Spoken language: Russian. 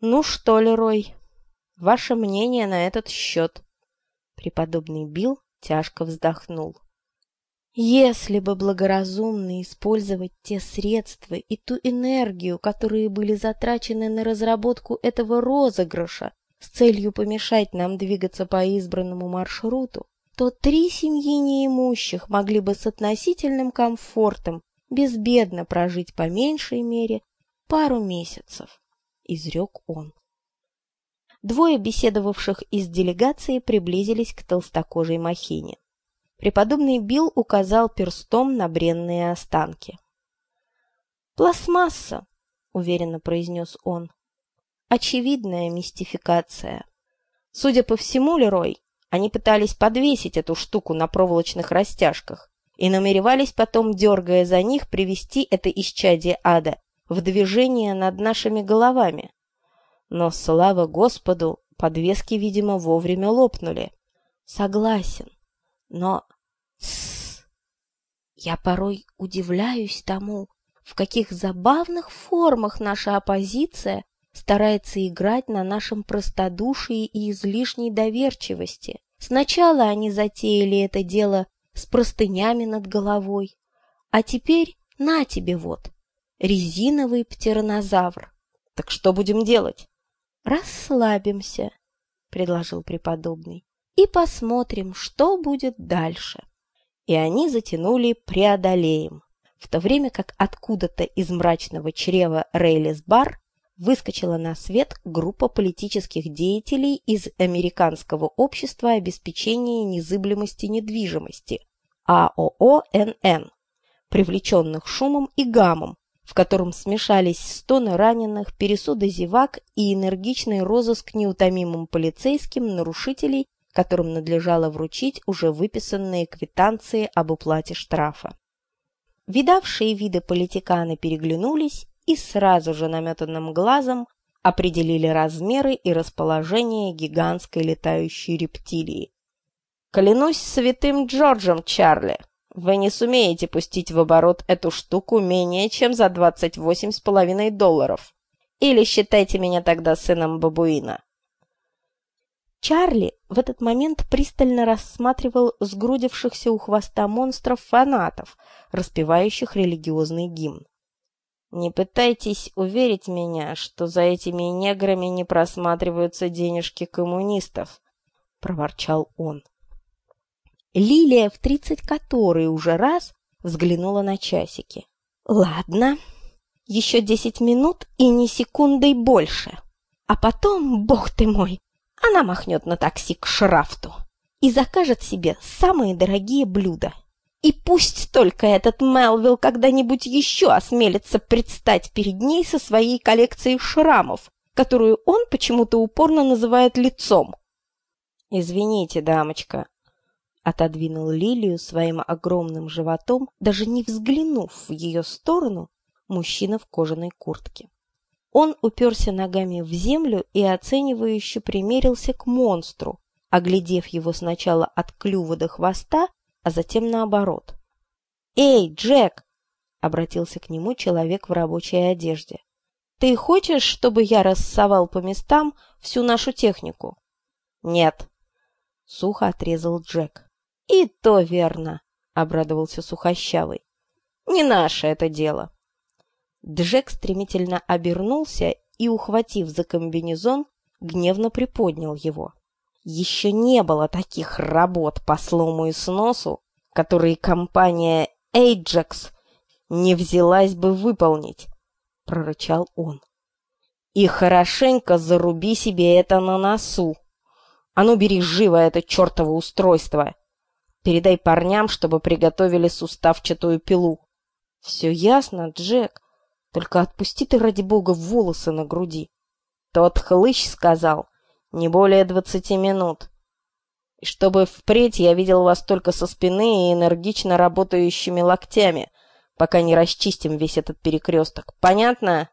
«Ну что, Лерой, ваше мнение на этот счет?» Преподобный Билл тяжко вздохнул. Если бы благоразумно использовать те средства и ту энергию, которые были затрачены на разработку этого розыгрыша с целью помешать нам двигаться по избранному маршруту, то три семьи неимущих могли бы с относительным комфортом безбедно прожить по меньшей мере пару месяцев, изрек он. Двое беседовавших из делегации приблизились к толстокожей махине. Преподобный Билл указал перстом на бренные останки. «Пластмасса», — уверенно произнес он. «Очевидная мистификация. Судя по всему, Лерой, они пытались подвесить эту штуку на проволочных растяжках и намеревались потом, дергая за них, привести это исчадие ада в движение над нашими головами. Но, слава Господу, подвески, видимо, вовремя лопнули. Согласен, но... Тссс! Я порой удивляюсь тому, в каких забавных формах наша оппозиция старается играть на нашем простодушии и излишней доверчивости. Сначала они затеяли это дело с простынями над головой, а теперь на тебе вот, резиновый птеронозавр. Так что будем делать? Расслабимся, предложил преподобный, и посмотрим, что будет дальше. И они затянули «Преодолеем», в то время как откуда-то из мрачного чрева Рейлис-бар выскочила на свет группа политических деятелей из Американского общества обеспечения незыблемости недвижимости АОО-НН, привлеченных шумом и гамом, в котором смешались стоны раненых, пересуды зевак и энергичный розыск неутомимым полицейским нарушителей, которым надлежало вручить уже выписанные квитанции об уплате штрафа. Видавшие виды политиканы переглянулись и сразу же наметанным глазом определили размеры и расположение гигантской летающей рептилии. «Клянусь святым Джорджем, Чарли, вы не сумеете пустить в оборот эту штуку менее чем за двадцать восемь с половиной долларов. Или считайте меня тогда сыном бабуина». Чарли в этот момент пристально рассматривал сгрудившихся у хвоста монстров фанатов, распевающих религиозный гимн. Не пытайтесь уверить меня, что за этими неграми не просматриваются денежки коммунистов, проворчал он. Лилия в тридцать который уже раз взглянула на часики. Ладно, еще десять минут и ни секундой больше. А потом, бог ты мой, она махнет на такси к Шрафту и закажет себе самые дорогие блюда и пусть только этот Мелвилл когда-нибудь еще осмелится предстать перед ней со своей коллекцией шрамов, которую он почему-то упорно называет лицом. «Извините, дамочка», — отодвинул Лилию своим огромным животом, даже не взглянув в ее сторону, мужчина в кожаной куртке. Он уперся ногами в землю и оценивающе примерился к монстру, оглядев его сначала от клюва до хвоста, а затем наоборот. «Эй, Джек!» — обратился к нему человек в рабочей одежде. «Ты хочешь, чтобы я рассовал по местам всю нашу технику?» «Нет», — сухо отрезал Джек. «И то верно», — обрадовался Сухощавый. «Не наше это дело». Джек стремительно обернулся и, ухватив за комбинезон, гневно приподнял его. Еще не было таких работ по слому и сносу, которые компания Ajax не взялась бы выполнить, — прорычал он. И хорошенько заруби себе это на носу. А ну, бери живо это чертово устройство. Передай парням, чтобы приготовили суставчатую пилу. Все ясно, Джек. Только отпусти ты, ради бога, волосы на груди. Тот хлыщ сказал, не более двадцати минут. И чтобы впредь я видел вас только со спины и энергично работающими локтями, пока не расчистим весь этот перекресток. Понятно?